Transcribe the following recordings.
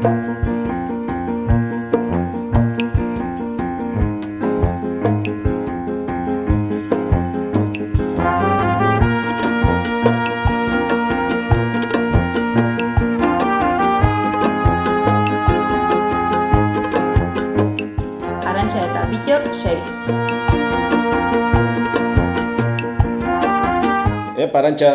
Arantxa. E, parantxa,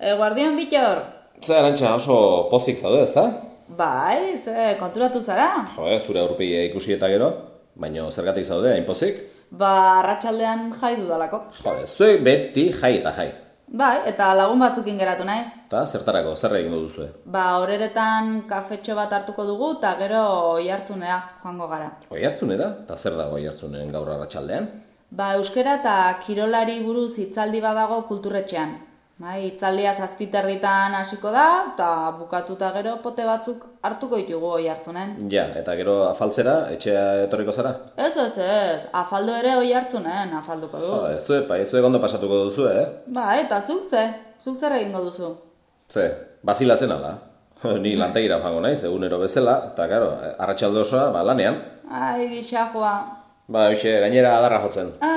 Eguardion Bittor. ze arantxa oso pozik zaude, ezta? Bai, ze konturatu zara? Jo, zure aurpegia ikusi eta gero, baina zergatik zaude, hain pozik? Ba, arratsaldean jai dudalako. Jo, zuek beti jai eta jai. Bai, eta lagun batzukin geratu naiz. Eta zertarako, zer egingo duzue? Ba, horeretan kafetxo bat hartuko dugu eta gero oi hartzunea joango gara. Oi hartzunera? Eta zer dago oi hartzunen gaur arratsaldean? Ba, euskera eta kirolari buruz hitzaldi badago kulturretxean. Bai, hitzaldia zazpiterritan hasiko da, eta bukatuta gero pote batzuk hartuko ditugu oi hartzunen. Ja, eta gero afaltzera, etxea etorriko zara? Ez, ez, ez, afaldo ere oi hartzunen afalduko du. Jo, ez zue, pa, ez zuek ondo pasatuko duzue, eh? Ba, eta zuk ze? Zuk zer egingo duzu? Ze, bazilatzen ala. Ni lantegira joango naiz, egunero bezala, eta gero, arratsalde osoa, ba, lanean. Ai, gixajoa. Ba, hoxe, gainera adarra jotzen. Ai.